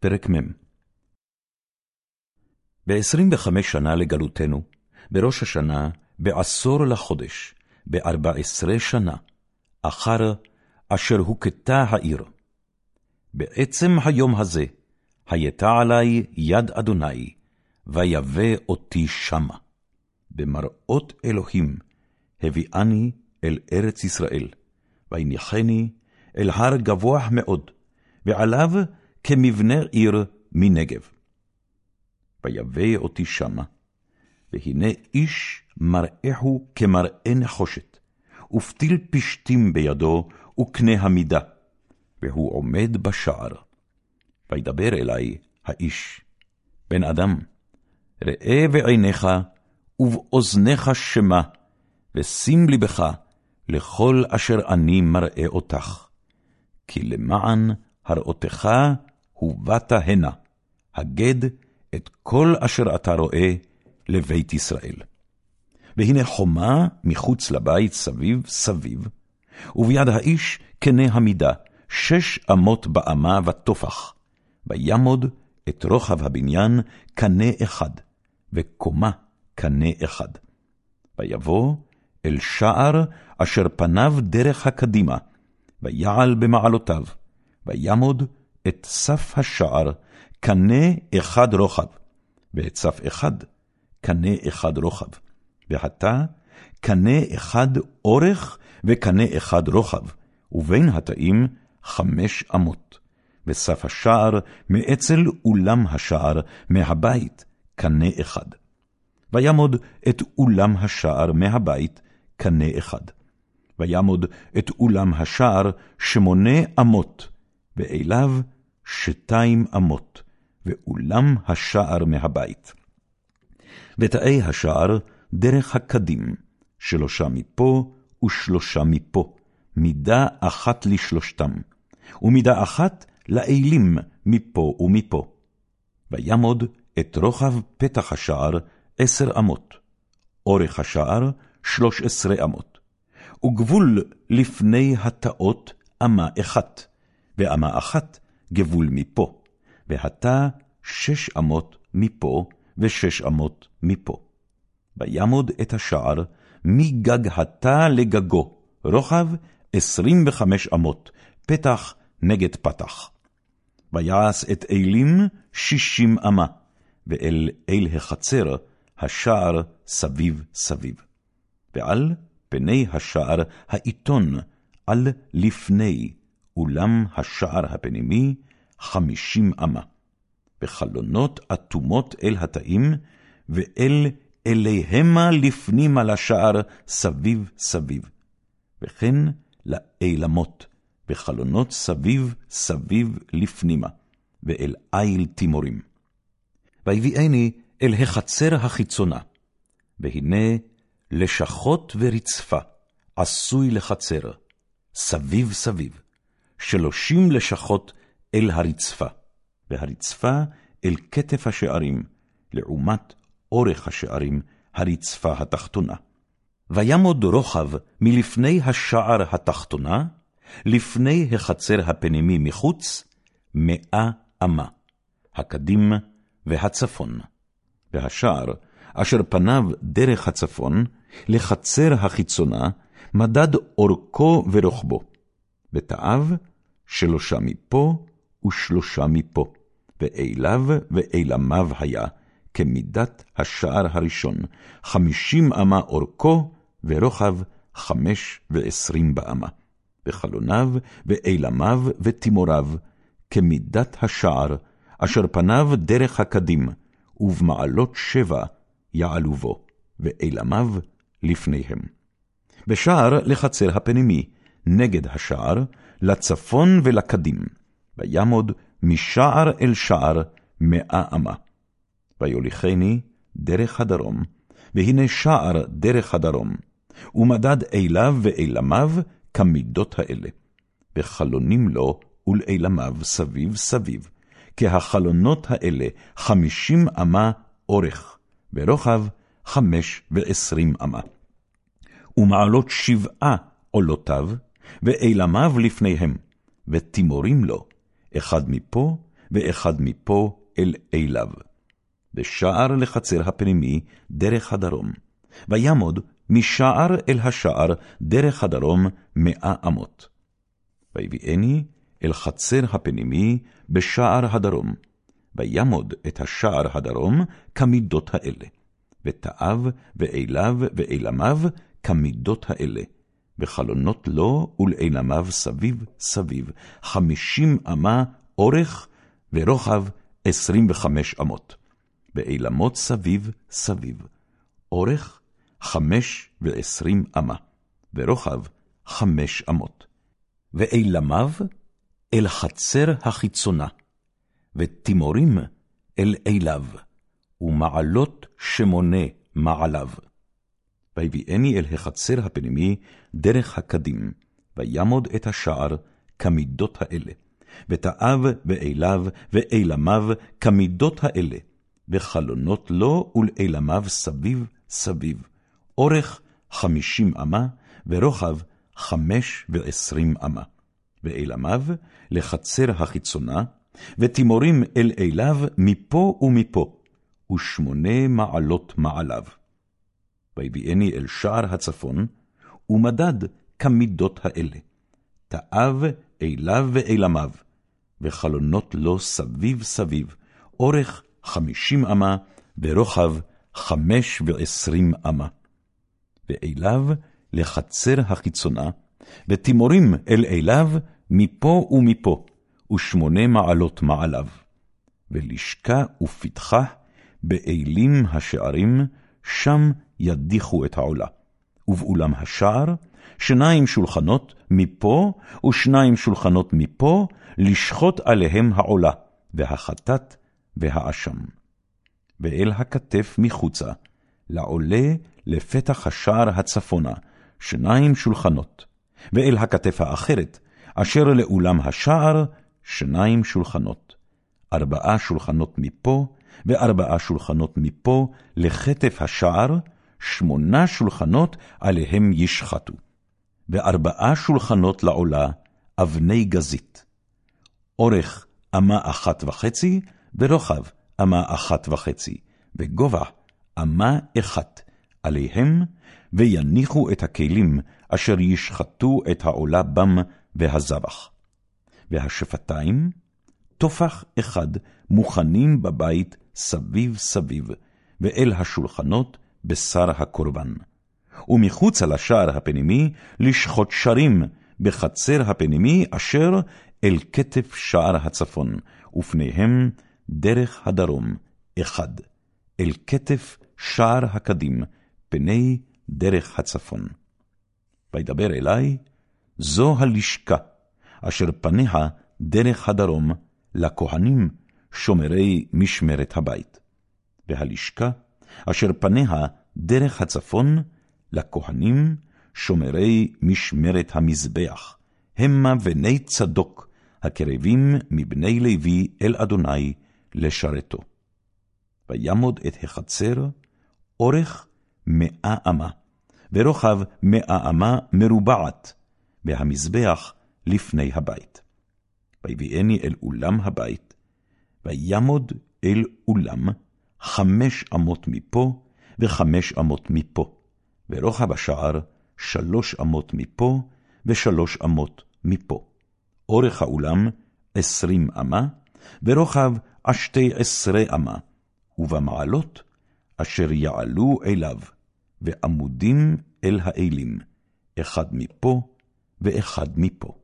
פרק מ. בעשרים וחמש שנה לגלותנו, בראש השנה, בעשור לחודש, בארבע עשרה שנה, אחר אשר הוכתה העיר. בעצם היום הזה, הייתה עלי יד אדוני, ויבא אותי שמה. במראות אלוהים הביאני אל ארץ ישראל, ויניחני אל הר גבוה מאוד, ועליו כמבנה עיר מנגב. ויבא אותי שמה, והנה איש מראהו כמראה נחושת, ופתיל פשתים בידו, וקנה המידה, והוא עומד בשער. וידבר אלי האיש, בן אדם, ראה בעיניך ובאוזניך שמע, ושים לבך לכל אשר אני מראה אותך. כי למען הראותך ובאת הנה, הגד את כל אשר אתה רואה לבית ישראל. והנה חומה מחוץ לבית סביב סביב, וביד האיש קנה המידה, שש אמות באמה וטופח, וימוד את רוחב הבניין קנה אחד, וקומה קנה אחד. ויבוא אל שער אשר פניו דרך הקדימה, ויעל במעלותיו, וימוד את סף השער, קנה אחד רוחב, ואת סף אחד, קנה אחד רוחב, ועתה קנה אחד אורך, וקנה אחד רוחב, ובין התאים חמש אמות. וסף השער מאצל אולם השער, מהבית, קנה אחד. וימוד את אולם השער מהבית, קנה אחד. וימוד את אולם השער שמונה אמות, ואליו שתיים אמות, ואולם השער מהבית. ותאי השער דרך הקדים, שלושה מפה ושלושה מפה, מידה אחת לשלושתם, ומידה אחת לאלים מפה ומפה. וימוד את רוחב פתח השער עשר אמות, אורך השער שלוש עשרה אמות, וגבול לפני התאות אמה אחת, ואמה אחת גבול מפה, והתא שש אמות מפה ושש אמות מפה. וימוד את השער מגג התא לגגו, רוחב עשרים וחמש אמות, פתח נגד פתח. ויעש את אלים שישים אמה, ואל אל החצר השער סביב סביב. ועל פני השער העיתון, על לפני אולם השער הפנימי, חמישים אמה. וחלונות אטומות אל התאים, ואל אליהמה לפנימה לשער סביב סביב. וכן לאילמות, וחלונות סביב סביב לפנימה, ואל איל תימורים. ויביאני אל החצר החיצונה, והנה לשכות ורצפה, עשוי לחצר, סביב סביב, שלושים לשכות אל הרצפה, והרצפה אל כתף השערים, לעומת אורך השערים, הרצפה התחתונה. וימוד רוחב מלפני השער התחתונה, לפני החצר הפנימי מחוץ, מאה אמה, הקדים והצפון. והשער, אשר פניו דרך הצפון, לחצר החיצונה, מדד אורכו ורוחבו, ותאיו שלושה מפה ושלושה מפה, ואליו ואילמיו היה, כמידת השער הראשון, חמישים אמה אורכו, ורוחב חמש ועשרים באמה. וחלוניו, ואילמיו, ותימוריו, כמידת השער, אשר פניו דרך הקדים, ובמעלות שבע יעלו בו, ואילמיו לפניהם. בשער לחצר הפנימי, נגד השער, לצפון ולקדים, וימוד משער אל שער מאה אמה. ויוליכני דרך הדרום, והנה שער דרך הדרום, ומדד אליו ואילמיו כמידות האלה, וחלונים לו ולאילמיו סביב סביב, כי החלונות האלה חמישים אמה אורך, ורוחב חמש ועשרים אמה. ומעלות שבעה עולותיו, ואילמיו לפניהם, ותימורים לו, אחד מפה ואחד מפה אל אליו. ושער לחצר הפנימי דרך הדרום, וימוד משער אל השער דרך הדרום מאה אמות. ויביאני אל חצר הפנימי בשער הדרום, וימוד את השער הדרום כמידות האלה, ותאיו ואליו ואילמיו כמידות האלה, וחלונות לו ולעינמיו סביב סביב, חמישים אמה אורך ורוחב עשרים וחמש אמות. באילמות סביב סביב, אורך חמש ועשרים אמה, ורוחב חמש אמות. ואילמיו אל חצר החיצונה, ותימורים אל אליו, ומעלות שמונה מעליו. ויביאני אל החצר הפנימי דרך הקדים, וימוד את השער כמידות האלה, ותאב ואליו ואילמיו כמידות האלה, וחלונות לו ולעילמיו סביב סביב, אורך חמישים אמה, ורוחב חמש ועשרים אמה. ואילמיו לחצר החיצונה, ותימורים אל אליו מפה ומפה, ושמונה מעלות מעליו. ויביאני אל שער הצפון, ומדד כמידות האלה. תאב אליו ואילמיו, וחלונות לו סביב סביב, אורך חמישים אמה, ורוחב חמש ועשרים אמה. ואליו לחצר החיצונה, ותימורים אל אליו מפה ומפה, ושמונה מעלות מעליו. ולשכה ופתחה באלים השערים, שם ידיחו את העולה. ובאולם השער, שניים שולחנות מפה, ושניים שולחנות מפה, לשחוט עליהם העולה, והחטאת והאשם. ואל הכתף מחוצה, לעולה לפתח השער הצפונה, שניים שולחנות, ואל הכתף האחרת, אשר לאולם השער, שניים שולחנות. ארבעה שולחנות מפה, וארבעה שולחנות מפה, לכתף השער, שמונה שולחנות עליהם ישחטו. וארבעה שולחנות לעולה, אבני גזית. אורך אמה אחת וחצי, ורוחב אמה אחת וחצי, וגובה אמה אחת, עליהם, ויניחו את הכלים אשר ישחטו את העולה בם והזבח. והשפתיים, טופח אחד מוכנים בבית סביב סביב, ואל השולחנות בשר הקורבן. ומחוץ על השער הפנימי לשחוט שרים בחצר הפנימי אשר אל כתף שער הצפון, ופניהם דרך הדרום, אחד, אל כתף שער הקדים, פני דרך הצפון. וידבר אלי, זו הלשכה, אשר פניה דרך הדרום, לכהנים שומרי משמרת הבית. והלשכה, אשר פניה דרך הצפון, לכהנים שומרי משמרת המזבח, המה בני צדוק, הקרבים מבני לוי אל אדוני לשרתו. וימוד את החצר, אורך מאה אמה, ורוחב מאה אמה מרובעת, והמזבח לפני הבית. ויביאני אל אולם הבית, וימוד אל אולם חמש אמות מפה, וחמש אמות מפה, ורוחב השער שלוש אמות מפה, ושלוש אמות מפה. אורך האולם עשרים אמה, ורוחב עשתי עשרה אמה, ובמעלות אשר יעלו אליו, ועמודים אל האלים, אחד מפה ואחד מפה.